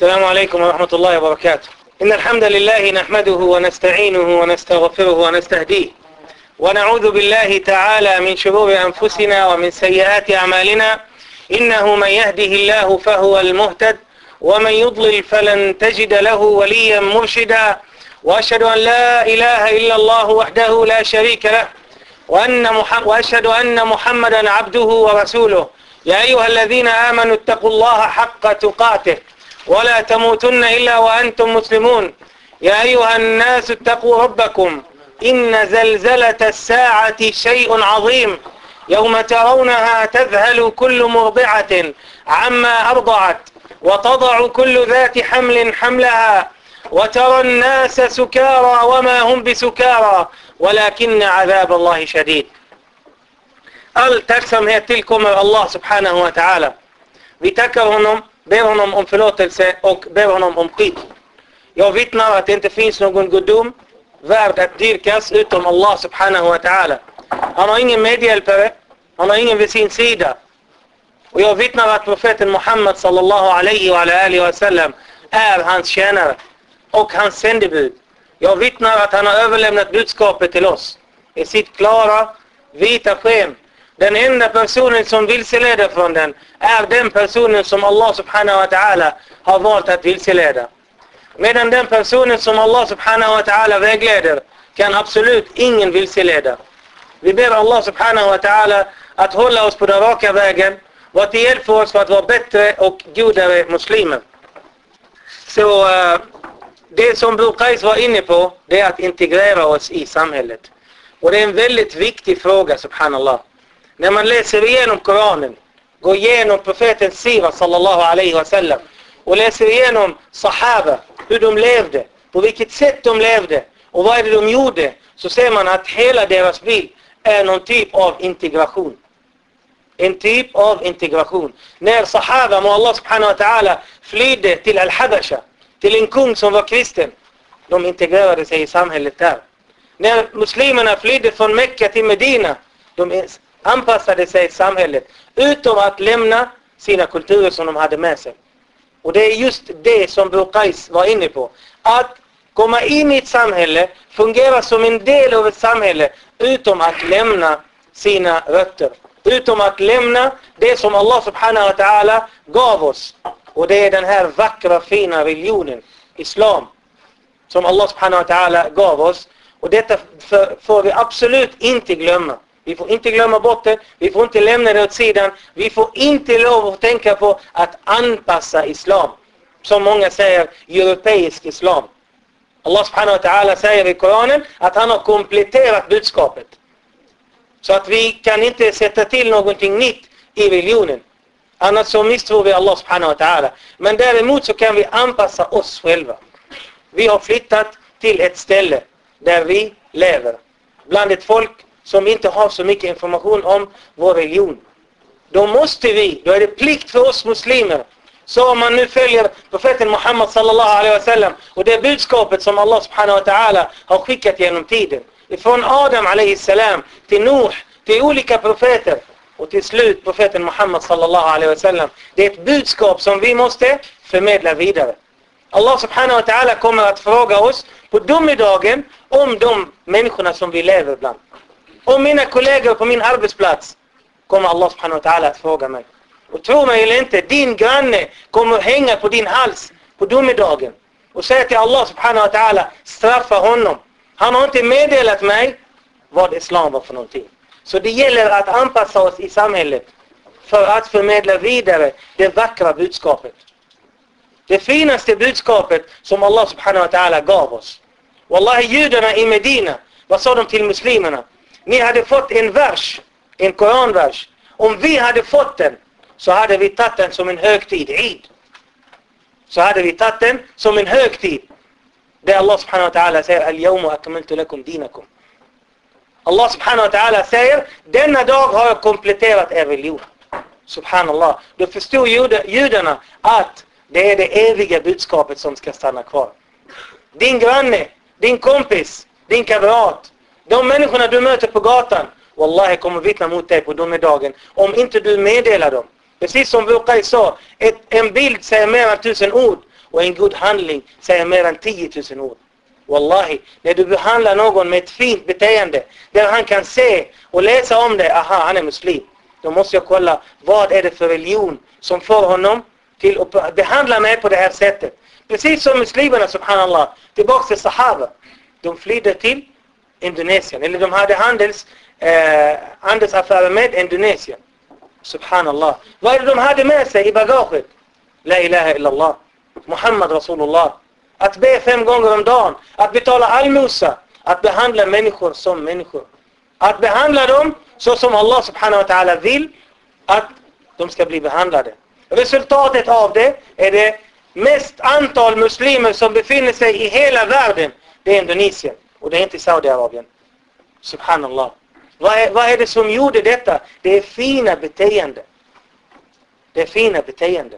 السلام عليكم ورحمة الله وبركاته. إن الحمد لله نحمده ونستعينه ونستغفره ونستهديه. ونعوذ بالله تعالى من شرور أنفسنا ومن سيئات أعمالنا. إنه من يهده الله فهو المهتد ومن يضلل فلن تجد له وليا مرشدا. وأشهد أن لا إله إلا الله وحده لا شريك له. وأن مح... وأشهد أن محمدا عبده ورسوله. يا أيها الذين آمنوا اتقوا الله حق تقاته. ولا تموتن إلا وأنتم مسلمون. يا أيها الناس اتقوا ربكم. إن زلزلة الساعة شيء عظيم. يوم ترونها تذهل كل مرضعة عما أرضعت وتضع كل ذات حمل حملها وترى الناس سكارى وما هم بسكارى ولكن عذاب الله شديد. Allah subhanahu wa ta'ala. Vi tackar honom, ber honom om förlåtelse och ber honom om skydd. Jag vittnar att det inte finns någon gudom värd att dyrkas utom Allah subhanahu wa ta'ala. Han har ingen medhjälpare, han har ingen vid sin sida. Och jag vittnar att profeten Muhammad sallallahu alaihi wa alihi wa sallam är hans tjänare och hans sändebud. Jag vittnar att han har överlämnat budskapet till oss i sitt klara, vita sken. Den enda personen som vilseleder från den är den personen som Allah subhanahu wa ta'ala har valt att vilseleda. Medan den personen som Allah subhanahu wa ta'ala vägleder kan absolut ingen vilseleda. Vi ber Allah subhanahu wa ta'ala att hålla oss på den raka vägen och att hjälpa oss för att vara bättre och godare muslimer. Så uh, det som Bukais var inne på det är att integrera oss i samhället. Och det är en väldigt viktig fråga, subhanallah. När man läser igenom Koranen, går igenom profeten Sira sallallahu alaihi wasallam och läser igenom Sahaba, hur de levde, på vilket sätt de levde och vad är det de gjorde, så ser man att hela deras bild är någon typ av integration. En typ av integration. När Sahaba, må Allah subhanahu wa ta'ala, flydde till Al-Habasha, till en kung som var kristen, de integrerade sig i samhället där. När muslimerna flydde från Mekka till Medina, de anpassade sig i samhället utom att lämna sina kulturer som de hade med sig. Och det är just det som Burqais var inne på. Att komma in i ett samhälle, fungera som en del av ett samhälle utom att lämna sina rötter. Utom att lämna det som Allah subhanahu wa ta'ala gav oss. Och det är den här vackra fina religionen, Islam, som Allah subhanahu wa ta'ala gav oss. Och detta får vi absolut inte glömma. Vi får inte glömma bort det, vi får inte lämna det åt sidan. Vi får inte lov att tänka på att anpassa Islam. Som många säger, europeisk Islam. Allah subhanahu wa ta'ala säger i Koranen att han har kompletterat budskapet. Så att vi kan inte sätta till någonting nytt i religionen. Annars så misstror vi Allah subhanahu wa ta'ala. Men däremot så kan vi anpassa oss själva. Vi har flyttat till ett ställe där vi lever. Bland ett folk som inte har så mycket information om vår religion. Då måste vi, då är det plikt för oss muslimer. Så om man nu följer profeten Muhammad sallallahu alaihi wasallam och det budskapet som Allah subhanahu wa ta'ala har skickat genom tiden. Från Adam alaihi salam till Nuh, till olika profeter och till slut profeten Muhammad sallallahu alaihi wasallam. Det är ett budskap som vi måste förmedla vidare. Allah subhanahu wa ta'ala kommer att fråga oss på domedagen om de människorna som vi lever bland. Om mina kollegor på min arbetsplats kommer Allah subhanahu wa ta'ala att fråga mig. Och tro mig eller inte, din granne kommer hänga på din hals på domedagen och säga till Allah subhanahu wa ta'ala, straffa honom. Han har inte meddelat mig vad islam var för någonting. Så det gäller att anpassa oss i samhället för att förmedla vidare det vackra budskapet. Det finaste budskapet som Allah subhanahu wa ta'ala gav oss. Wallahi, judarna i Medina, vad sa de till muslimerna? Ni hade fått en vers, en koranvers. Om vi hade fått den så hade vi tagit den som en högtid, Eid. Så hade vi tagit den som en högtid. Där Allah subhanahu wa ta'ala säger Al-yawma akmaltu lakum dinakum. Allah subhanahu wa ta'ala säger denna dag har jag kompletterat er religion. Subhanallah. Då förstod judarna att det är det eviga budskapet som ska stanna kvar. Din granne, din kompis, din kamrat, de människorna du möter på gatan, Wallahi kommer vittna mot dig på domedagen om inte du meddelar dem. Precis som Bukai sa, ett, en bild säger mer än tusen ord. och en god handling säger mer än tiotusen ord. Wallahi, när du behandlar någon med ett fint beteende där han kan se och läsa om det, aha, han är muslim. Då måste jag kolla, vad är det för religion som får honom till att behandla mig på det här sättet? Precis som muslimerna, subhanallah, tillbaka till Sahaba. De flydde till Indonesien, eller de hade handels, eh, handelsaffärer med Indonesien. Subhanallah. Vad är det de hade med sig i bagaget? La ilaha illallah. Muhammad Rasulullah. Att be fem gånger om dagen. Att betala allmosa. Att behandla människor som människor. Att behandla dem så som Allah subhanahu wa ta'ala vill att de ska bli behandlade. Resultatet av det är det mest antal muslimer som befinner sig i hela världen. Det är Indonesien. Och det är inte Saudiarabien. Subhanallah. Vad är, vad är det som gjorde detta? Det är fina beteende. Det är fina beteende.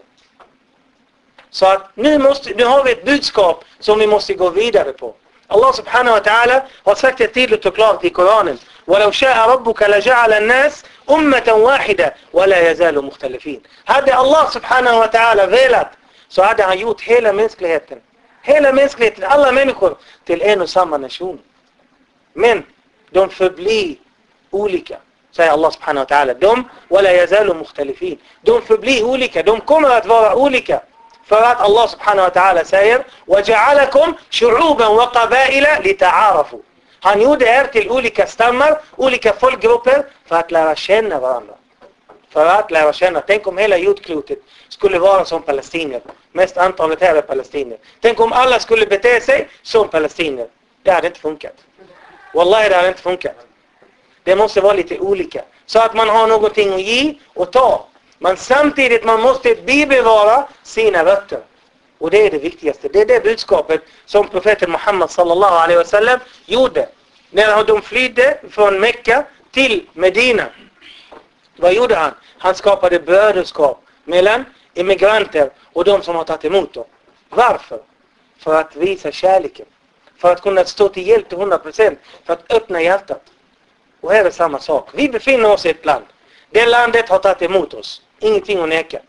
Så att nu, måste, nu har vi ett budskap som vi måste gå vidare på. Allah subhanahu wa ta'ala har sagt det tydligt och klart i Koranen. ولو شاء ربك لجعل الناس أمة واحدة ولا يزالوا مختلفين. Hade Allah subhanahu wa ta'ala velat så hade han gjort hela mänskligheten, hela mänskligheten, alla människor till en och samma nation. Men de förblir olika, säger Allah subhanahu wa ta'ala. De, ولا يزالوا مختلفين. De förblir olika, de kommer att vara olika. För att Allah subhanahu wa ta'ala säger وَجَعَلَكُمْ شُعُوبًا وَقَبَائِلَ لِتَعَارَفُوا Han gjorde er till olika stammar, olika folkgrupper för att lära känna varandra. För att lära känna. Tänk om hela jordklotet skulle vara som palestinier. Mest antalet här är palestinier. Tänk om alla skulle bete sig som palestinier. Det hade inte funkat. Wallahi det hade inte funkat. Det måste vara lite olika. Så att man har någonting att ge och ta. Men samtidigt man måste bibevara sina rötter. Och det är det viktigaste. Det är det budskapet som profeten Muhammad sallallahu alaihi wasallam gjorde. När de flydde från Mekka till Medina. Vad gjorde han? Han skapade bröderskap mellan emigranter och de som har tagit emot dem. Varför? För att visa kärleken. För att kunna stå till hjälp till 100%. För att öppna hjärtat. Och här är samma sak. Vi befinner oss i ett land. Det landet har tagit emot oss. Ingenting att neka.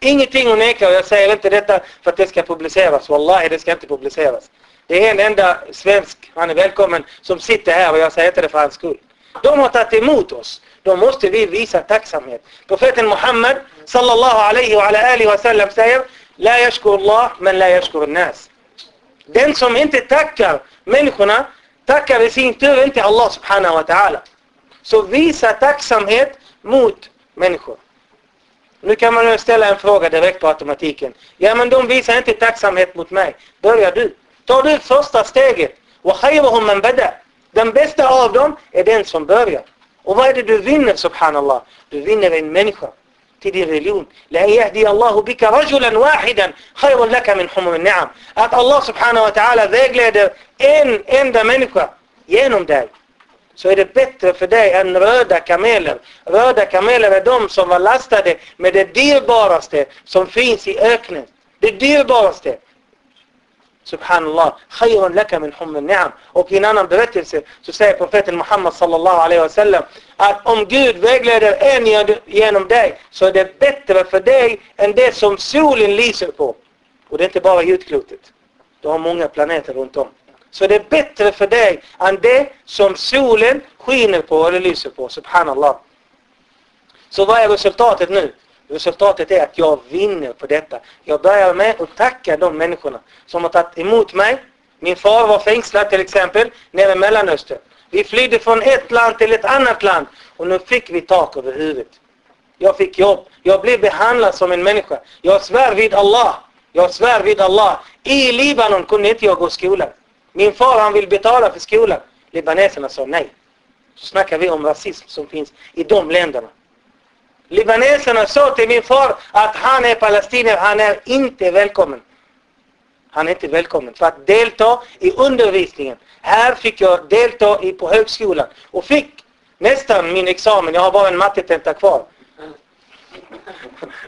Ingenting att neka och jag säger inte detta för att det ska publiceras. Wallahi, det ska inte publiceras. Det är en enda svensk, han är välkommen, som sitter här och jag säger inte det för hans skull. De har tagit emot oss. Då måste vi visa tacksamhet. Profeten Muhammad sallallahu alaihi wa alihi wa sallam säger La yashkur Allah men la yashkur nas. Den som inte tackar människorna tackar i sin tur inte Allah subhanahu wa ta'ala. Så visa tacksamhet mot människor. Nu kan man ställa en fråga direkt på automatiken. Ja men de visar inte tacksamhet mot mig. Börja du. Ta du första steget. وَخَيْرُهُمْ مَنْ بَدَى Den bästa av dem är den som börjar. Och vad är det du vinner, subhanallah? Du vinner en människa till din religion. La yahdi Allahu bika rajulan wahidan khayrun laka min humum. Att Allah subhanahu wa ta'ala vägleder en enda människa genom dig. Så är det bättre för dig än röda kameler. Röda kameler är de som var lastade med det dyrbaraste som finns i öknen. Det dyrbaraste. Subhanallah. Khayrun laka min hummin ni'am. Och i en annan berättelse så säger profeten Muhammad sallallahu alaihi wasallam att om Gud vägleder en genom dig så är det bättre för dig än det som solen lyser på. Och det är inte bara jordklotet. Du har många planeter runt om. Så det är bättre för dig än det som solen skiner på eller lyser på. Subhanallah. Så vad är resultatet nu? Resultatet är att jag vinner på detta. Jag börjar med att tacka de människorna som har tagit emot mig. Min far var fängslad till exempel nere i Mellanöstern. Vi flydde från ett land till ett annat land och nu fick vi tak över huvudet. Jag fick jobb. Jag blev behandlad som en människa. Jag svär vid Allah. Jag svär vid Allah. I Libanon kunde inte jag gå i skolan. Min far han vill betala för skolan. Libaneserna sa nej. Så snackar vi om rasism som finns i de länderna. Libaneserna sa till min far att han är palestinier, han är inte välkommen. Han är inte välkommen för att delta i undervisningen. Här fick jag delta i, på högskolan och fick nästan min examen. Jag har bara en mattetenta kvar.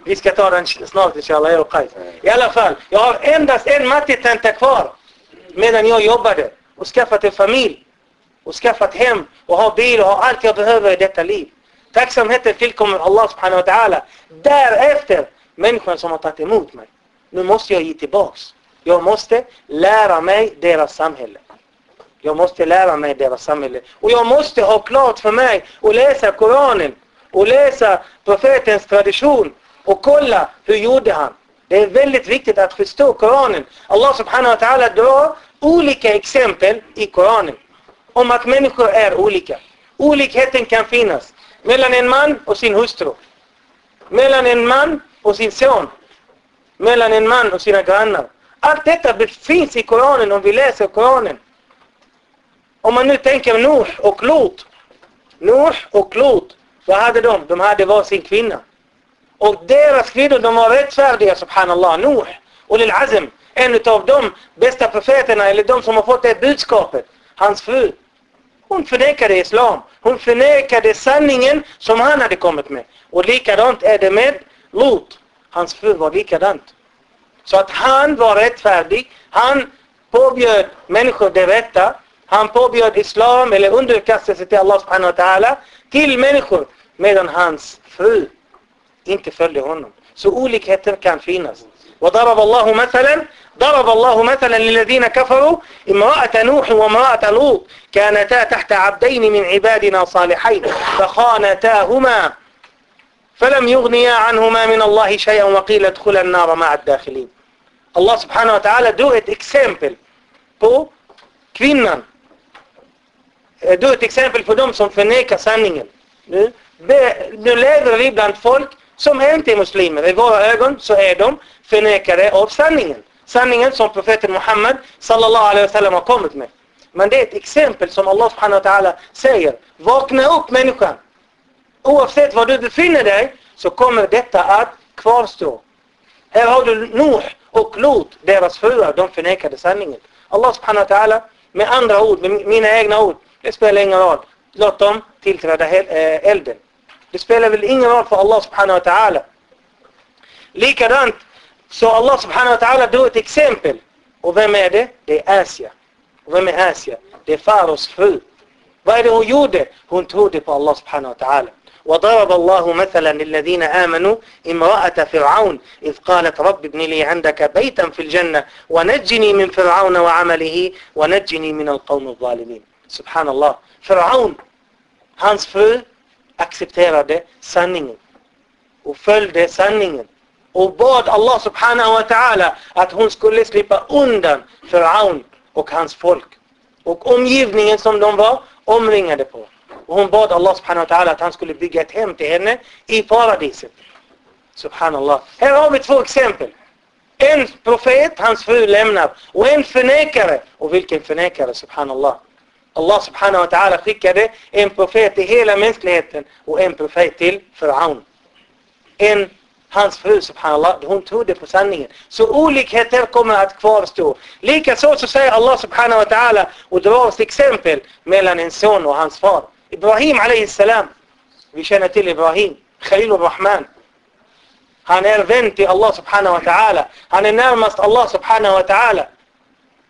Vi ska ta den snart inshallah, jag och I alla fall, jag har endast en mattetenta kvar medan jag jobbade och skaffat en familj och skaffat hem och har bil och har allt jag behöver i detta liv. Tacksamheten tillkommer Allah subhanahu wa ta'ala. Därefter människan som har tagit emot mig. nu måste jag ge tillbaks. Jag måste lära mig deras samhälle. Jag måste lära mig deras samhälle. Och jag måste ha klart för mig att läsa Koranen och läsa profetens tradition och kolla hur gjorde han. Det är väldigt viktigt att förstå Koranen. Allah subhanahu wa ta'ala drar olika exempel i Koranen om att människor är olika. Olikheten kan finnas mellan en man och sin hustru. Mellan en man och sin son. Mellan en man och sina grannar. Allt detta finns i Koranen om vi läser Koranen. Om man nu tänker Nuh och Lot. Nuh och Lot, vad hade de? De hade var sin kvinna. Och deras kvinnor, de var rättfärdiga, subhanallah. Nuh och Lil Azm, en av de bästa profeterna, eller de som har fått det budskapet. Hans fru. Hon förnekade islam. Hon förnekade sanningen som han hade kommit med. Och likadant är det med Lot. Hans fru var likadant. Så att han var rättfärdig. Han påbjöd människor det rätta. Han påbjöd islam eller underkastelse till Allah subhanahu wa ta'ala till människor medan hans fru inte följde honom. Så olikheter kan finnas. وضرب الله مثلا ضرب الله مثلا للذين كفروا امرأة نوح وامرأة لوط كانتا تحت عبدين من عبادنا صالحين فخانتاهما فلم يغنيا عنهما من الله شيئا وقيل ادخل النار مع الداخلين الله سبحانه وتعالى دو ات اكسامبل بو كفينن دو ات اكسامبل فو دوم سم فنيكا سانينجل Nu lever vi bland folk som är inte är muslimer. I våra ögon så är de. Sanningen som profeten Muhammed sallallahu alaihi wasallam har kommit med. Men det är ett exempel som Allah subhanahu wa ta'ala säger. Vakna upp människan. Oavsett var du befinner dig så kommer detta att kvarstå. Här har du Nuh och Lot, deras fruar, de förnekade sanningen. Allah subhanahu wa ta'ala, med andra ord, med mina egna ord, det spelar ingen roll. Låt dem tillträda eh, elden. Det spelar väl ingen roll för Allah subhanahu wa ta'ala. Likadant så Allah subhanahu wa ta'ala då ett exempel. Och vem är det? Det är Asia. Och vem är Asia? Det är Faros fru. Vad är det hon gjorde? Hon trodde på Allah subhanahu wa ta'ala. وضرب الله مثلا للذين آمنوا امرأة فرعون إذ قالت رب ابن لي عندك بيتا في الجنة ونجني من فرعون وعمله ونجني من القوم الظالمين سبحان الله فرعون hans fru accepterade sanningen och följde sanningen och bad Allah subhanahu wa ta'ala att hon skulle slippa undan Firaun och hans folk och omgivningen som de var omringade på. Och hon bad Allah subhanahu wa ta'ala att han skulle bygga ett hem till henne i paradiset. Subhanallah. Här har vi två exempel. En profet, hans fru lämnar. Och en förnekare. Och vilken förnekare, subhanallah. Allah subhanahu wa ta'ala skickade en profet till hela mänskligheten och en profet till Firaun. En, hans fru subhanallah, hon trodde på sanningen. Så olikheter kommer att kvarstå. Likaså så säger Allah subhanahu wa ta'ala och drar oss exempel mellan en son och hans far. Ibrahim alayhi salam. Vi känner till Ibrahim. Khalilur Rahman. Han är vän till Allah subhanahu wa ta'ala. Han är närmast Allah subhanahu wa ta'ala.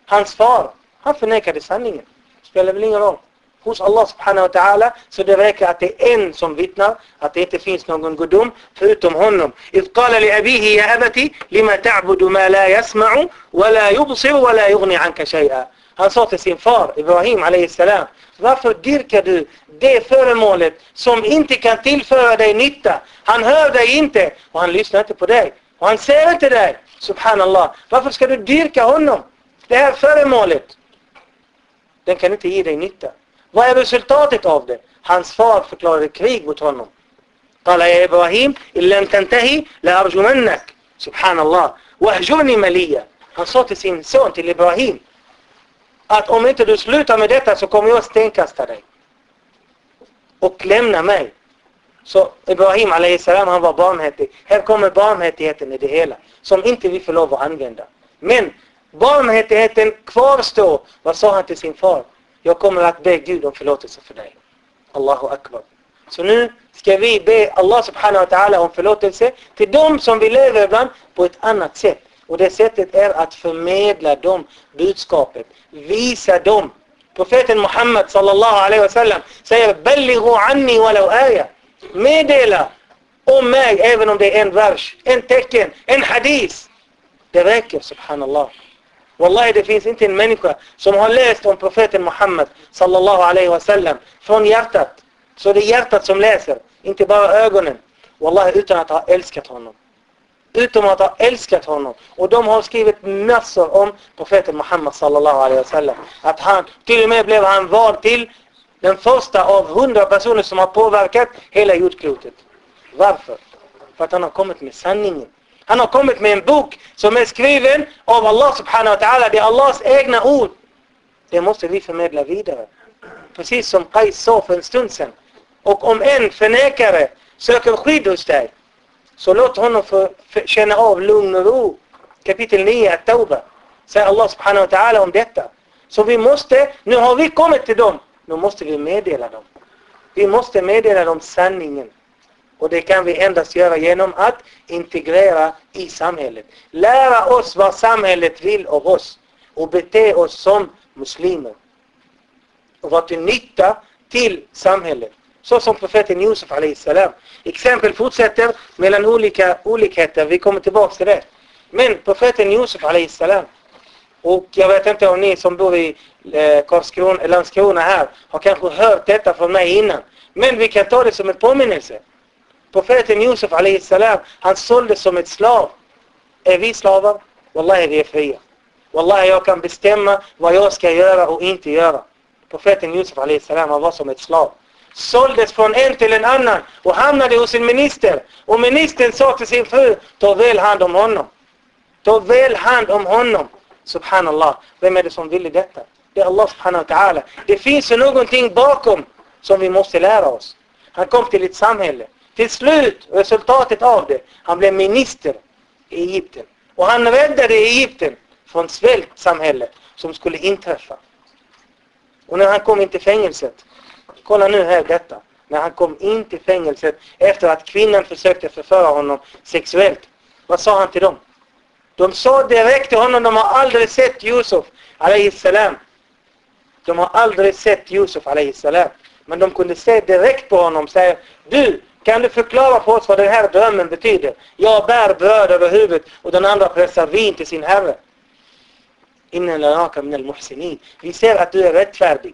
Hans far, han förnekade sanningen. Spelar väl ingen roll Hos Allah subhanahu wa ta'ala så det räcker att det är en som vittnar att det inte finns någon gudom förutom honom. إذ قال لأبيه يا أبتي لما تعبد ما لا يسمع ولا يبصر ولا يغني عنك شيئا. Han sa till sin far, Ibrahim alayhi salam, varför dyrkar du det föremålet som inte kan tillföra dig nytta? Han hör dig inte och han lyssnar inte på dig. Och han ser inte dig. Subhanallah. Varför ska du dyrka honom? Det här föremålet. Den kan inte ge dig nytta. Vad är resultatet av det? Hans far förklarade krig mot honom. Kala ya Ibrahim, illan tantahi la arjumannak. Subhanallah. Wahjurni maliya. Han sa till sin son, till Ibrahim, att om inte du slutar med detta så kommer jag stenkasta dig. Och lämna mig. Så Ibrahim salam han var barmhärtig. Här kommer barmhärtigheten i det hela. Som inte vi får lov att använda. Men barmhärtigheten kvarstår. Vad sa han till sin far? Jag kommer att be Gud om förlåtelse för dig. Allahu akbar. Så nu ska vi be Allah subhanahu wa ta'ala om förlåtelse till dem som vi lever ibland på ett annat sätt. Och det sättet är att förmedla dem budskapet. Visa dem. Profeten Muhammad sallallahu alaihi wasallam säger Ballighu anni walau aya. Meddela om mig även om det är en vers, en tecken, en hadis. Det räcker, subhanallah. Wallahi, det finns inte en människa som har läst om profeten Muhammed sallallahu alaihi wasallam från hjärtat. Så det är hjärtat som läser, inte bara ögonen. Wallahi, utan att ha älskat honom. Utom att ha älskat honom. Och de har skrivit massor om profeten Muhammed sallallahu alaihi wasallam. Att han, till och med blev han vald till den första av hundra personer som har påverkat hela jordklotet. Varför? För att han har kommit med sanningen. Han har kommit med en bok som är skriven av Allah subhanahu wa ta'ala. Det är Allahs egna ord. Det måste vi förmedla vidare. Precis som Qais sa för en stund sedan. Och om en förnekare söker skydd hos dig så låt honom få känna av lugn och ro. Kapitel 9, Tauba, Säger Allah subhanahu wa ta'ala om detta. Så vi måste, nu har vi kommit till dem. Nu måste vi meddela dem. Vi måste meddela dem sanningen. Och det kan vi endast göra genom att integrera i samhället. Lära oss vad samhället vill av oss. Och bete oss som muslimer. Och vara till nytta till samhället. Så som profeten Josef salam. Exempel fortsätter mellan olika olikheter. Vi kommer tillbaka till det. Men profeten Josef salam. Och jag vet inte om ni som bor i eh, Karlskrona, Landskrona här har kanske hört detta från mig innan. Men vi kan ta det som en påminnelse. Profeten Josef salam, han såldes som ett slav. Är vi slavar? Wallahi vi är fria. Wallahi jag kan bestämma vad jag ska göra och inte göra. Profeten Josef salam, han var som ett slav. Såldes från en till en annan och hamnade hos en minister. Och ministern sa till sin fru, ta väl hand om honom. Ta väl hand om honom. Subhanallah. Vem är det som ville detta? Det är Allah subhanahu wa ta'ala. Det finns ju någonting bakom som vi måste lära oss. Han kom till ett samhälle. Till slut, resultatet av det, han blev minister i Egypten. Och han räddade Egypten från svältsamhället som skulle inträffa. Och när han kom in till fängelset, kolla nu här detta. När han kom in till fängelset efter att kvinnan försökte förföra honom sexuellt. Vad sa han till dem? De sa direkt till honom, de har aldrig sett Yusuf salam. De har aldrig sett Yusuf salam. Men de kunde se direkt på honom och säga, du, kan du förklara för oss vad den här drömmen betyder? Jag bär bröd över huvudet och den andra pressar vin till sin herre. Innan lanaka min al-muhsinin. Vi ser att du är rättfärdig.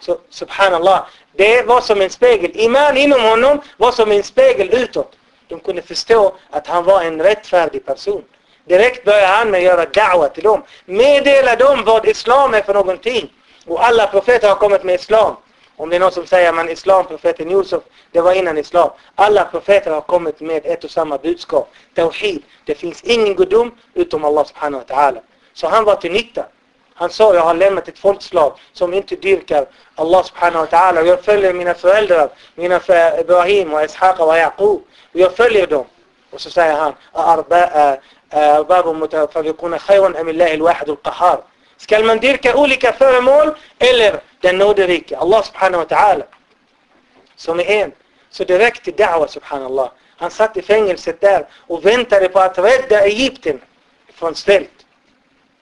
Så subhanallah, det var som en spegel. Iman inom honom var som en spegel utåt. De kunde förstå att han var en rättfärdig person. Direkt började han med att göra da'wa till dem. Meddela dem vad islam är för någonting. Och alla profeter har kommit med islam. Om det är någon som säger att islam, profeten Josef, det var innan islam. Alla profeter har kommit med ett och samma budskap. Tawhid. Det finns ingen gudom utom Allah subhanahu wa ta'ala. Så han var till nytta. Han sa, jag har lämnat ett folkslag som inte dyrkar Allah subhanahu wa ta'ala. Jag följer mina föräldrar, mina för Ibrahim och Ishaq och Yaqub. Och jag följer dem. Och så säger han, أرباب متفرقون خير أم الله الواحد القهار Ska man dyrka olika föremål eller den nåderike, Allah subhanahu wa ta'ala, som är en. Så direkt till da'wa subhanallah. Han satt i fängelset där och väntade på att rädda Egypten från svält.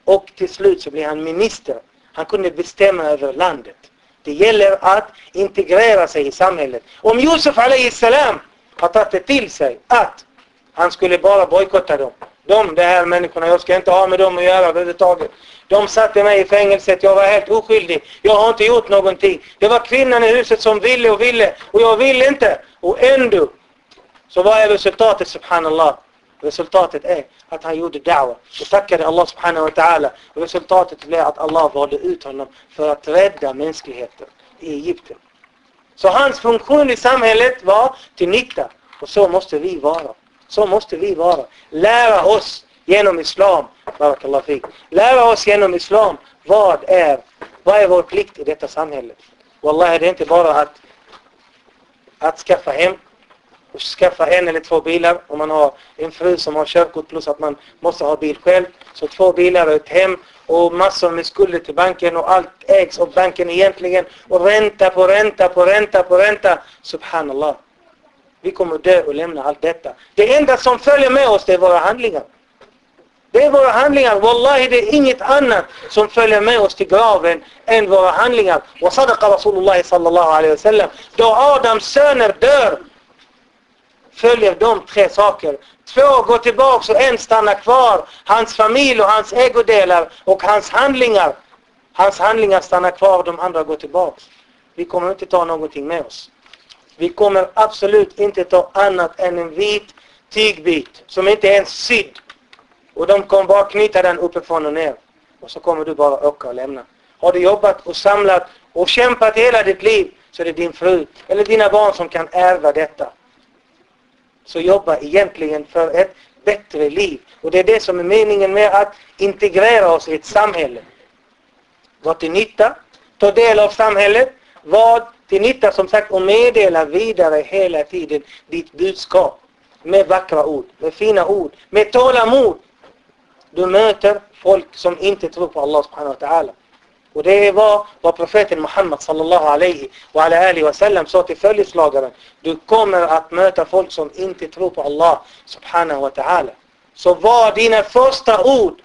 Och till slut så blev han minister. Han kunde bestämma över landet. Det gäller att integrera sig i samhället. Om Josef salam har tagit det till sig att han skulle bara bojkotta dem de, de här människorna, jag ska inte ha med dem att göra överhuvudtaget. De satte mig i fängelset, jag var helt oskyldig. Jag har inte gjort någonting. Det var kvinnan i huset som ville och ville och jag ville inte. Och ändå, så vad är resultatet subhanallah? Resultatet är att han gjorde da'wa och tackade Allah subhanahu wa ta'ala. Resultatet blev att Allah valde ut honom för att rädda mänskligheten i Egypten. Så hans funktion i samhället var till nytta. Och så måste vi vara. Så måste vi vara. Lära oss genom Islam, barakallah fik. Lära oss genom Islam vad är, vad är vår plikt i detta samhälle. Wallahi det är inte bara att, att skaffa hem och skaffa en eller två bilar om man har en fru som har körkort plus att man måste ha bil själv. Så två bilar och ett hem och massor med skulder till banken och allt ägs av banken egentligen och ränta på ränta på ränta på ränta. Subhanallah. Vi kommer dö och lämna allt detta. Det enda som följer med oss det är våra handlingar. Det är våra handlingar. Wallahi det är inget annat som följer med oss till graven än våra handlingar. Och sadaqa Rasulullah sallallahu alaihi wasallam. Då Adams söner dör följer de tre saker. två går tillbaka och en stannar kvar. Hans familj och hans ägodelar och hans handlingar. Hans handlingar stannar kvar de andra går tillbaka. Vi kommer inte ta någonting med oss. Vi kommer absolut inte ta annat än en vit tygbit som inte är ens sydd. Och de kommer bara knyta den uppifrån och ner. Och så kommer du bara åka och lämna. Har du jobbat och samlat och kämpat hela ditt liv så är det din fru eller dina barn som kan ärva detta. Så jobba egentligen för ett bättre liv. Och det är det som är meningen med att integrera oss i ett samhälle. Var till nytta, ta del av samhället, vad till nytta som sagt och meddela vidare hela tiden ditt budskap. Med vackra ord, med fina ord, med tålamod. Du möter folk som inte tror på Allah subhanahu wa ta'ala. Och det var vad profeten Muhammad sallallahu alaihi wa ala alihi wa sallam sa till följeslagaren. Du kommer att möta folk som inte tror på Allah subhanahu wa ta'ala. Så var dina första ord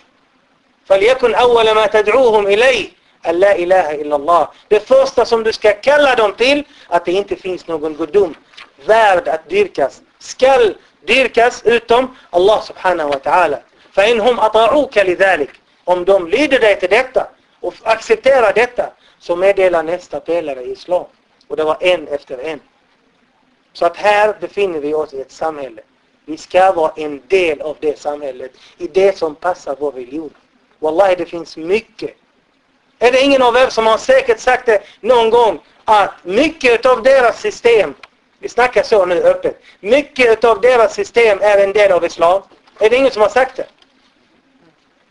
فليكن أول ما تدعوهم إليه أن لا إله إلا الله. Det första som du ska kalla dem till att det inte finns någon gudom värd att dyrkas. Skall dyrkas utom Allah subhanahu wa ta'ala. فإنهم أطاعوك لذلك. Om de lyder dig till detta och accepterar detta så meddelar nästa pelare i islam. Och det var en efter en. Så att här befinner vi oss i ett samhälle. Vi ska vara en del av det samhället. I det som passar vår religion. Wallahi det finns mycket. är det ingen av er som har säkert sagt det någon gång att mycket av deras system, vi snackar så nu öppet, mycket av deras system är en del av islam. Är det ingen som har sagt det?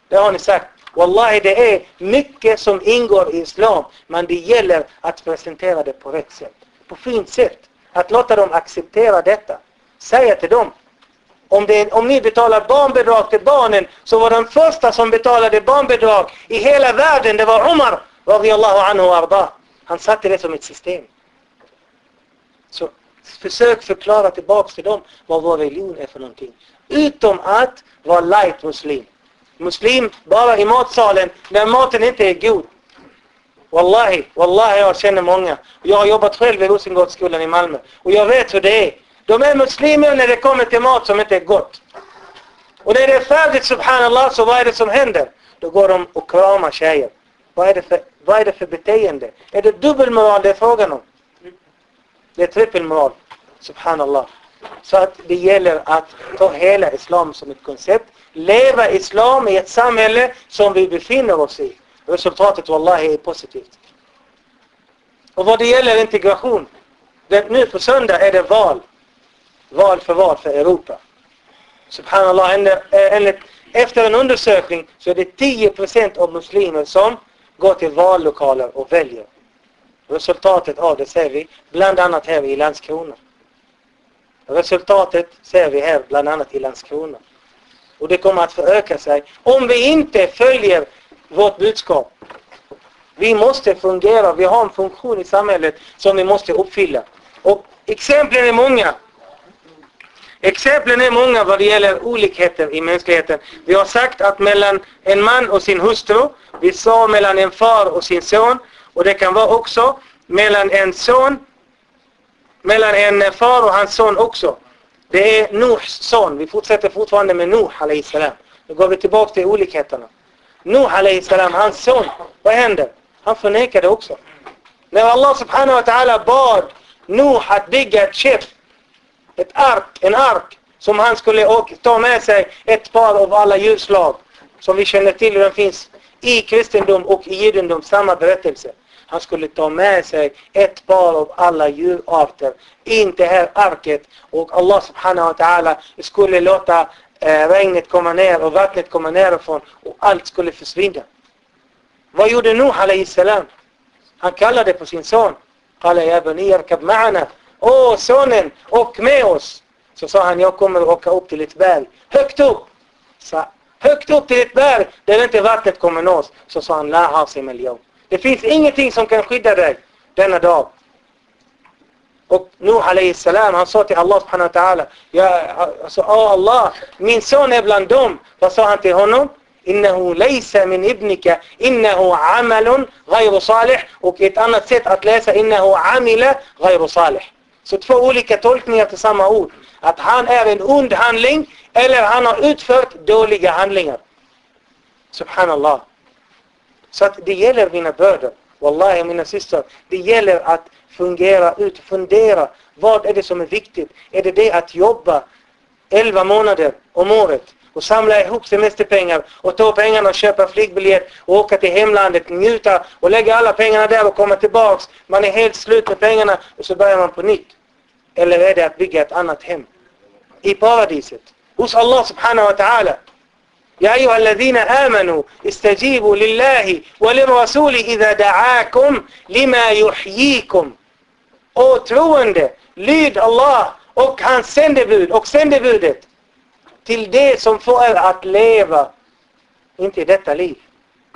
Det har ni sagt. Wallahi det är mycket som ingår i islam men det gäller att presentera det på rätt sätt. På fint sätt. Att låta dem acceptera detta. Säga till dem. Om, det, om ni betalar barnbidrag till barnen så var den första som betalade barnbidrag i hela världen det var Omar! radiyallahu anhu arda. Han satte det som ett system. Så försök förklara tillbaks till dem vad vår religion är för någonting. Utom att vara light muslim muslim bara i matsalen när maten inte är god. Wallahi, wallahi jag känner många. Jag har jobbat själv i Rosengårdsskolan i Malmö. Och jag vet hur det är. De är muslimer när det kommer till mat som inte är gott. Och när det är färdigt subhanallah så vad är det som händer? Då går de och kramar tjejer. Vad är det för, vad är det för beteende? Är det dubbelmoral det är frågan om? Det är trippelmoral. Subhanallah. Så att det gäller att ta hela islam som ett koncept leva islam i ett samhälle som vi befinner oss i. Resultatet wallahi är positivt. Och vad det gäller integration. Det, nu på söndag är det val. Val för val för Europa. Subhanallah, enligt, eh, efter en undersökning så är det 10% av muslimer som går till vallokaler och väljer. Resultatet av det ser vi bland annat här i Landskrona. Resultatet ser vi här bland annat i Landskrona. Och det kommer att föröka sig om vi inte följer vårt budskap. Vi måste fungera, vi har en funktion i samhället som vi måste uppfylla. Och exemplen är många. Exemplen är många vad det gäller olikheter i mänskligheten. Vi har sagt att mellan en man och sin hustru, vi sa mellan en far och sin son och det kan vara också mellan en son, mellan en far och hans son också. Det är Nohs son. Vi fortsätter fortfarande med Noh salam. Nu går vi tillbaka till olikheterna. Noh salam, hans son, vad händer? Han förnekade också. När Allah subhanahu wa ta'ala bad Noh att bygga ett skepp, ett ark, en ark som han skulle ta med sig ett par av alla djurslag som vi känner till hur den finns i kristendom och i judendom, samma berättelse. Han skulle ta med sig ett par av alla djurarter in till det här arket och Allah subhanahu wa ta'ala skulle låta eh, regnet komma ner och vattnet komma nerifrån och allt skulle försvinna. Vad gjorde Nuh alayhi salam? Han kallade på sin son. قال يا بني اركب معنا. Åh sonen, åk med oss. Så sa han, jag kommer åka upp till ett berg. Högt upp! Sa, högt upp till ett berg där inte vattnet kommer nås. Så sa han, la hasim al det finns ingenting som kan skydda dig denna dag. Och Nuh alayhi salam, han sa till Allah subhanahu wa ta'ala, ja, alltså, oh Allah, min son är bland dem. Vad sa han till honom? Innehu lejsa min ibnika, innehu amalun ghayru salih. Och ett annat sätt att läsa innehu amila ghayru salih. Så två olika tolkningar till samma ord. Att han är en ond handling, eller han har utfört dåliga handlingar. Subhanallah. Så att det gäller mina bröder, wallahi mina systrar, det gäller att fungera ut, fundera. Vad är det som är viktigt? Är det det att jobba 11 månader om året och samla ihop semesterpengar och ta pengarna och köpa flygbiljett och åka till hemlandet, njuta och lägga alla pengarna där och komma tillbaks. Man är helt slut med pengarna och så börjar man på nytt. Eller är det att bygga ett annat hem? I paradiset. Hos Allah subhanahu wa ta'ala. يا أيها الذين آمنوا استجيبوا لله وللرسول إذا دعاكم لما يحييكم O troende, lyd Allah och hans sändebud och sändebudet till det som får er att leva. Inte i detta liv.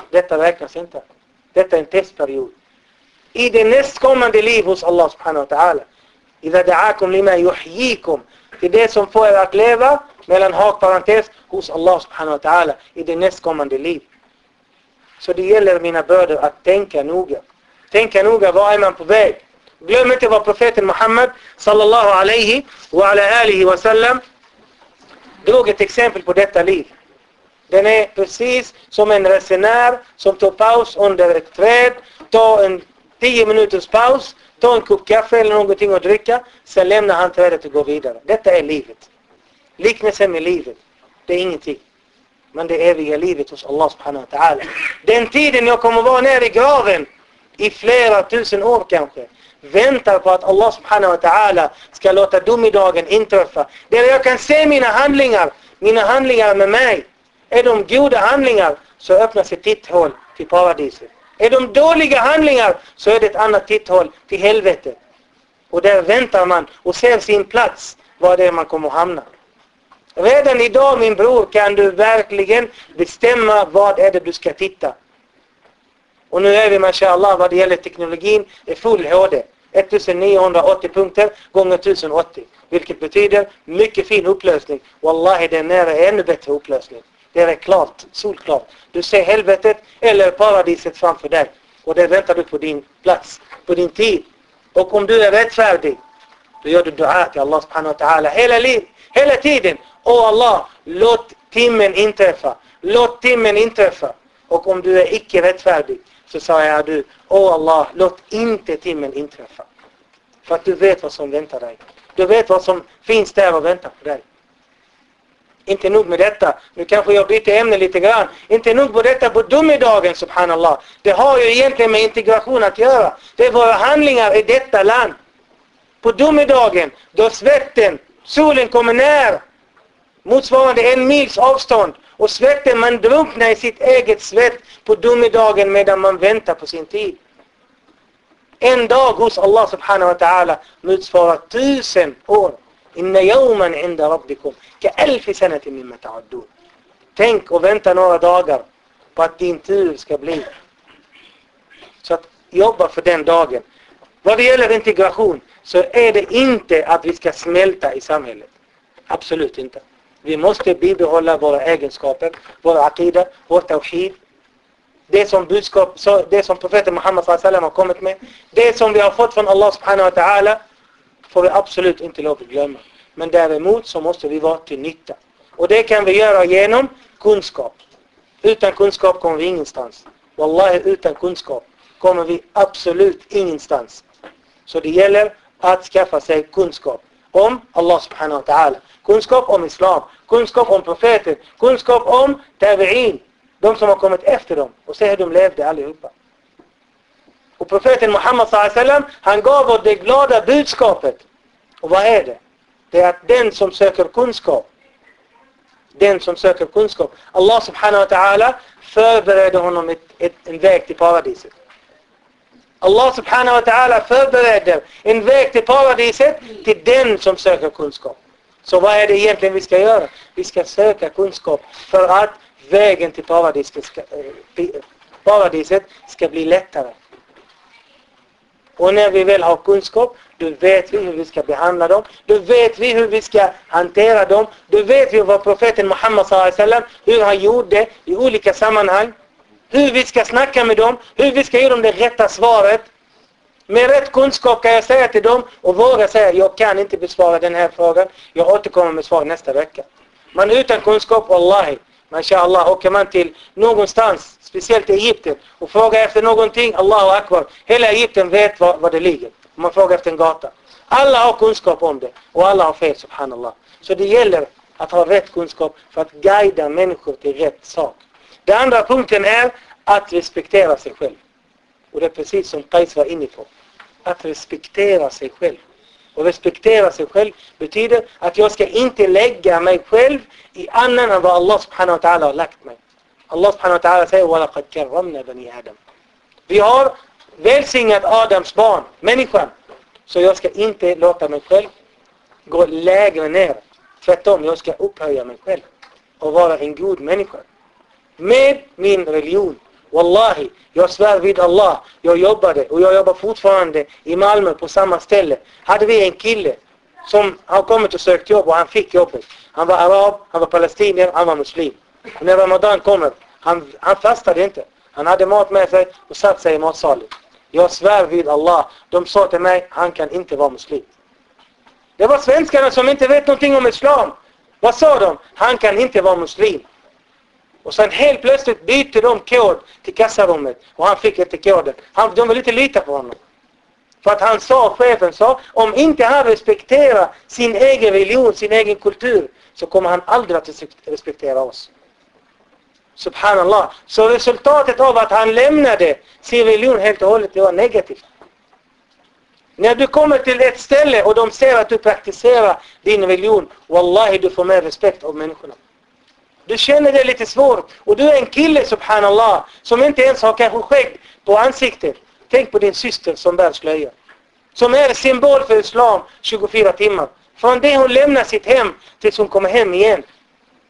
Detta räknas inte. Detta är en testperiod. I det nästkommande liv hos Allah subhanahu wa ta'ala. إذا دعاكم لما يحييكم till det som får er att leva mellan hakparentes hos Allah subhanahu wa ta'ala i det nästkommande liv. Så det gäller mina bröder att tänka noga. Tänka noga, var är man på väg? Glöm inte vad profeten Muhammad sallallahu alaihi wa ala alihi wa sallam drog ett exempel på detta liv. Den är precis som en resenär som tar paus under ett träd, tar en 10 minuters paus, tar en kopp kaffe eller någonting att dricka, sen lämnar han trädet och går vidare. Detta är livet. Liknelsen med livet, det är ingenting. Men det eviga livet hos Allah subhanahu wa ta'ala. Den tiden jag kommer vara nere i graven i flera tusen år kanske väntar på att Allah subhanahu wa ta'ala ska låta domedagen inträffa. Där jag kan se mina handlingar, mina handlingar med mig. Är de goda handlingar så öppnas ett titthål till paradiset. Är de dåliga handlingar så är det ett annat titthål till helvetet. Och där väntar man och ser sin plats var det är man kommer att hamna. Redan idag min bror kan du verkligen bestämma vad är det du ska titta. Och nu är vi mashallah vad det gäller teknologin i full HD. 1980 punkter gånger 1080. Vilket betyder mycket fin upplösning. Wallahi den är ännu bättre upplösning. Det är klart, solklart. Du ser helvetet eller paradiset framför dig. Och det väntar du på din plats, på din tid. Och om du är rättfärdig, då gör du dua till Allah subhanahu wa ta'ala hela, liv, hela tiden. Åh Allah, låt timmen inträffa. Låt timmen inträffa. Och om du är icke rättfärdig så säger du, åh Allah, låt inte timmen inträffa. För att du vet vad som väntar dig. Du vet vad som finns där och väntar på dig. Inte nog med detta. Nu kanske jag byter ämne lite grann. Inte nog med detta på domedagen, subhanallah. Det har ju egentligen med integration att göra. Det är våra handlingar i detta land. På domedagen, då svetten, solen kommer nära motsvarande en mils avstånd och svetten, man drunknar i sitt eget svett på domedagen medan man väntar på sin tid. En dag hos Allah subhanahu wa ta'ala motsvarar tusen år. Inna yawman inda rabbikum ka alfi sanatin mimma ta'uddun. Tänk och vänta några dagar på att din tur ska bli. Så att jobba för den dagen. Vad det gäller integration så är det inte att vi ska smälta i samhället. Absolut inte. Vi måste bibehålla våra egenskaper, våra akida, vår tawhid. Det som budskap, det som profeten Muhammad sallam har kommit med. Det som vi har fått från Allah subhanahu wa ta'ala får vi absolut inte lov att glömma. Men däremot så måste vi vara till nytta. Och det kan vi göra genom kunskap. Utan kunskap kommer vi ingenstans. Wallahi, utan kunskap kommer vi absolut ingenstans. Så det gäller att skaffa sig kunskap om Allah subhanahu wa ta'ala. Kunskap om Islam, kunskap om profeten, kunskap om tabi'in. De som har kommit efter dem och se hur de levde allihopa. Och profeten Muhammad sallam, han gav oss det glada budskapet. Och vad är det? Det är att den som söker kunskap, den som söker kunskap, Allah subhanahu wa ta'ala förbereder honom ett, ett, en väg till paradiset. Allah subhanahu wa ta'ala förbereder en väg till paradiset till den som söker kunskap. Så vad är det egentligen vi ska göra? Vi ska söka kunskap för att vägen till paradiset ska, eh, paradiset ska bli lättare. Och när vi väl har kunskap, då vet vi hur vi ska behandla dem. Då vet vi hur vi ska hantera dem. Då vet vi vad profeten Muhammad sallam, hur han gjorde i olika sammanhang. Hur vi ska snacka med dem, hur vi ska ge dem det rätta svaret. Med rätt kunskap kan jag säga till dem och våga säga jag kan inte besvara den här frågan. Jag återkommer med svar nästa vecka. Man utan kunskap, wallahi, mashallah, åker man till någonstans, speciellt Egypten, och frågar efter någonting, Allahu Akbar. Hela Egypten vet var, var det ligger. Man frågar efter en gata. Alla har kunskap om det och alla har fel, subhanallah. Så det gäller att ha rätt kunskap för att guida människor till rätt sak. Den andra punkten är att respektera sig själv. Och det är precis som Qais var inne på. Att respektera sig själv. Och respektera sig själv betyder att jag ska inte lägga mig själv i annan än vad Allah subhanahu wa ta'ala har lagt mig. Allah subhanahu wa ta'ala säger وَلَقَدْ كَرَّمْنَا بَنِي Adam. Vi har välsignat Adams barn, människan. Så jag ska inte låta mig själv gå lägre ner. Tvärtom, jag ska upphöja mig själv och vara en god människa. Med min religion. Wallahi, jag svär vid Allah. Jag jobbade och jag jobbar fortfarande i Malmö på samma ställe. Hade vi en kille som har kommit och sökt jobb och han fick jobbet. Han var arab, han var palestinier, han var muslim. Och när Ramadan kommer, han, han fastade inte. Han hade mat med sig och satt sig i matsalen. Jag svär vid Allah. De sa till mig, han kan inte vara muslim. Det var svenskarna som inte vet någonting om islam. Vad sa de? Han kan inte vara muslim. Och sen helt plötsligt bytte de kod till kassarummet. Och han fick inte koden. Han, de ville inte lita på honom. För att han sa, chefen sa, om inte han respekterar sin egen religion, sin egen kultur, så kommer han aldrig att respektera oss. Subhanallah. Så resultatet av att han lämnade sin religion helt och hållet, det var negativt. När du kommer till ett ställe och de ser att du praktiserar din religion, wallahi du får mer respekt av människorna. Du känner det lite svårt och du är en kille subhanallah som inte ens har kanske skägg på ansiktet. Tänk på din syster som bär slöja. Som är symbol för islam 24 timmar. Från det hon lämnar sitt hem tills hon kommer hem igen.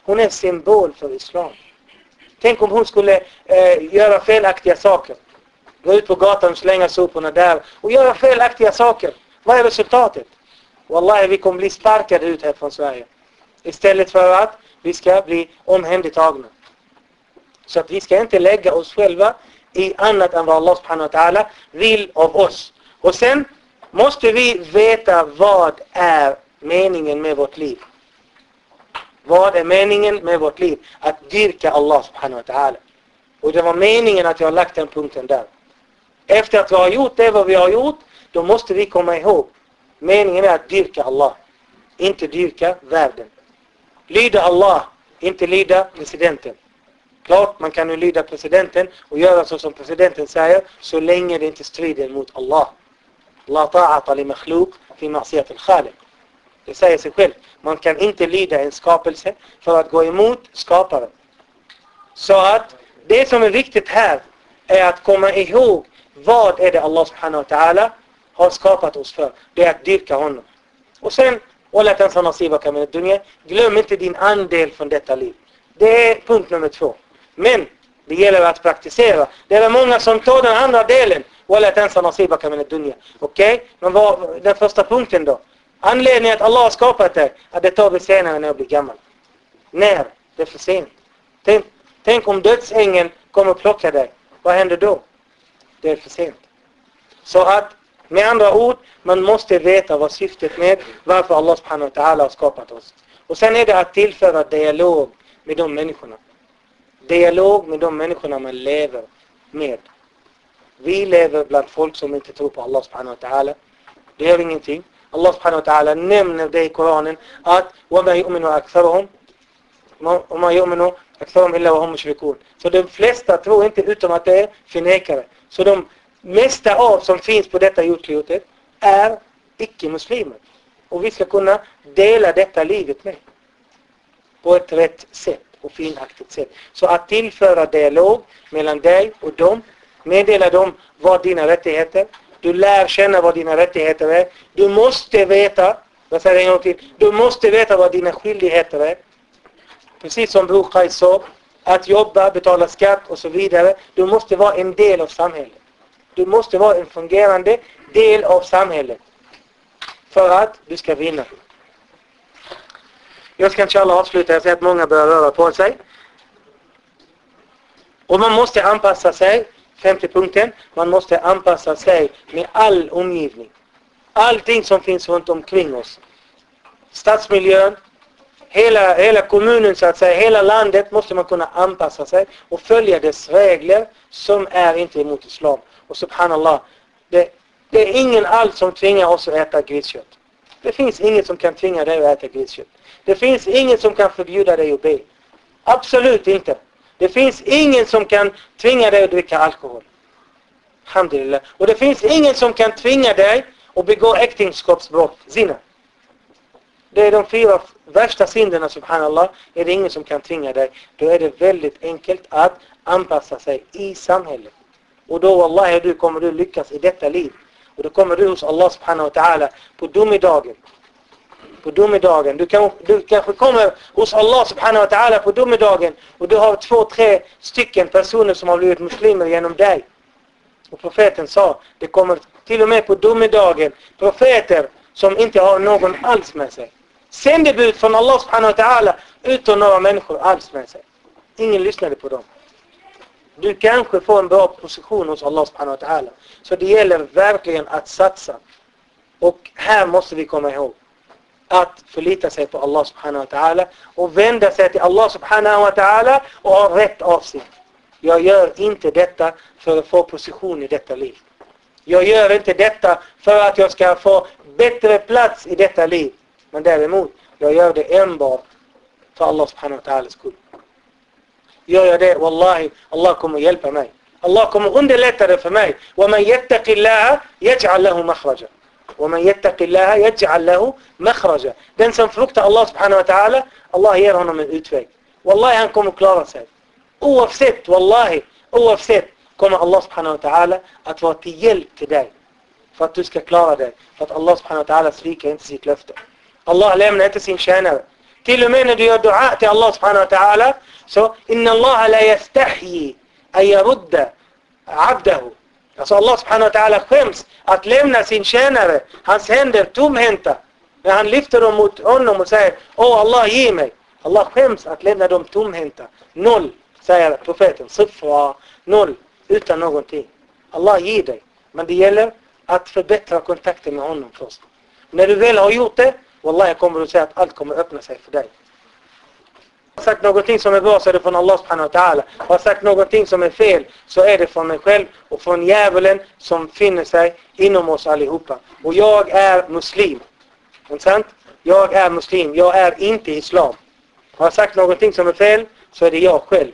Hon är symbol för islam. Tänk om hon skulle eh, göra felaktiga saker. Gå ut på gatan och slänga soporna där och göra felaktiga saker. Vad är resultatet? Wallahi, vi kommer bli sparkade ut här från Sverige. Istället för att vi ska bli omhändertagna. Så att vi ska inte lägga oss själva i annat än vad Allah subhanahu wa ta'ala vill av oss. Och sen måste vi veta vad är meningen med vårt liv. Vad är meningen med vårt liv? Att dyrka Allah subhanahu wa ta'ala. Och det var meningen att jag har lagt den punkten där. Efter att vi har gjort det vad vi har gjort, då måste vi komma ihåg. Meningen är att dyrka Allah. Inte dyrka världen. Lyda Allah, inte lyda presidenten. Klart, man kan ju lyda presidenten och göra så som presidenten säger så länge det inte strider mot Allah. La ta'ata li makhluq fi ma'siyat al-khaliq. Det säger sig själv. Man kan inte lyda en skapelse för att gå emot skaparen. Så att det som är viktigt här är att komma ihåg vad är det Allah subhanahu wa ta'ala har skapat oss för. Det är att dyrka honom. Och sen ولا تنسى نصيبك من الدنيا glöm inte din andel från detta liv. Det är punkt nummer två. Men det gäller att praktisera. Det är många som tar den andra delen. ولا تنسى نصيبك من الدنيا. Okej? Okay? Men vad den första punkten då? Anledningen att Allah har skapat dig, att det tar vi senare när jag blir gammal. När? Det är för sent. Tänk, tänk om dödsängeln kommer och plockar dig. Vad händer då? Det är för sent. Så att med andra ord, man måste veta vad syftet med varför Allah subhanahu wa ta'ala har skapat oss. Och sen är det att tillföra dialog med de människorna. Dialog med de människorna man lever med. Vi lever bland folk som inte tror på Allah subhanahu wa ta'ala. Det gör ingenting. Allah subhanahu wa ta'ala nämner det i Koranen att وَمَا يُؤْمِنُ أَكْثَرُهُمْ وَمَا يُؤْمِنُ أَكْثَرُهُمْ إِلَّا وَهُمْ مُشْرِكُونَ Så de flesta tror inte utom att det är förnekare. Så de mesta av som finns på detta jordklotet är icke-muslimer. Och vi ska kunna dela detta livet med. På ett rätt sätt och finaktigt sätt. Så att tillföra dialog mellan dig och dem. Meddela dem vad dina rättigheter. Du lär känna vad dina rättigheter är. Du måste veta, jag säger det en gång till. Du måste veta vad dina skyldigheter är. Precis som Bror sa. Att jobba, betala skatt och så vidare. Du måste vara en del av samhället. Du måste vara en fungerande del av samhället för att du ska vinna. Jag ska inshallah avsluta. Jag ser att många börjar röra på sig. Och man måste anpassa sig. Femte punkten. Man måste anpassa sig med all omgivning. Allting som finns runt omkring oss. Stadsmiljön, hela, hela kommunen så att säga, hela landet måste man kunna anpassa sig och följa dess regler som är inte emot islam. Och subhanallah, det, det är ingen alls som tvingar oss att äta griskött. Det finns inget som kan tvinga dig att äta griskött. Det finns ingen som kan förbjuda dig att be. Absolut inte. Det finns ingen som kan tvinga dig att dricka alkohol. Alhamdulillah. Och det finns ingen som kan tvinga dig att begå äktenskapsbrott, zina. Det är de fyra värsta synderna, subhanallah, är det ingen som kan tvinga dig. Då är det väldigt enkelt att anpassa sig i samhället. Och då, wallahi, du kommer du lyckas i detta liv. Och då kommer du hos Allah subhanahu wa ta'ala på domedagen. På domedagen. Du, kan, du kanske kommer hos Allah subhanahu wa ta'ala på domedagen och du har två, tre stycken personer som har blivit muslimer genom dig. Och profeten sa, det kommer till och med på domedagen profeter som inte har någon alls med sig. Sändebud från Allah subhanahu wa ta'ala utan några människor alls med sig. Ingen lyssnade på dem. Du kanske får en bra position hos Allah subhanahu wa ta'ala. Så det gäller verkligen att satsa. Och här måste vi komma ihåg att förlita sig på Allah subhanahu wa ta'ala och vända sig till Allah subhanahu wa ta'ala och ha rätt avsikt. Jag gör inte detta för att få position i detta liv. Jag gör inte detta för att jag ska få bättre plats i detta liv. Men däremot, jag gör det enbart för Allah subhanahu wa ta'alas skull. Jag det, wallahi, Allah kommer hjälpa mig. Allah kommer underlätta det för mig. وَمَنْ يَتَّقِ اللَّهَ يَجْعَلْ لَهُ مَخْرَجًا وَمَنْ يَتَّقِ اللَّهَ يَجْعَلْ لَهُ مَخْرَجًا Den som fruktar Allah subhanahu wa ta'ala, Allah ger honom en utväg. Wallahi, han kommer klara sig. Oavsett, wallahi, oavsett kommer Allah subhanahu wa ta'ala att vara till hjälp till dig. För att du ska klara dig. För att Allah subhanahu wa ta'ala sviker inte sitt löfte. Allah lämnar inte sin tjänare. Till och med när du gör dua till Allah subhanahu wa ta'ala så inna Allah la yastahyi ayarudda abdahu. Alltså Allah subhanahu wa ta'ala skäms att lämna sin tjänare, hans händer tomhänta. När han lyfter dem mot honom och säger Åh Allah ge mig. Allah skäms att lämna dem tomhänta. Noll, säger profeten. Siffra, noll, utan någonting. Allah ger dig. Men det gäller att förbättra kontakten med honom först. När du väl har gjort det, Wallahi kommer du säga att allt kommer öppna sig för dig. Har sagt någonting som är bra så är det från Allah subhanahu wa ta'ala. Har sagt någonting som är fel så är det från mig själv och från djävulen som finner sig inom oss allihopa. Och jag är muslim. Inte sant? Jag är muslim. Jag är inte islam. Har jag sagt någonting som är fel så är det jag själv.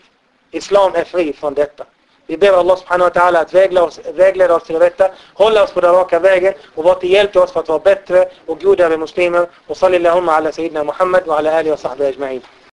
Islam är fri från detta. Vi ber Allah subhanahu wa ta'ala att vägleda oss, vägleda oss till detta, hålla oss på den raka vägen och vara till hjälp till oss för att vara bättre och godare muslimer. Och salli Allahumma ala sayyidina Muhammad wa ala alihi wa sahbihi ajma'in.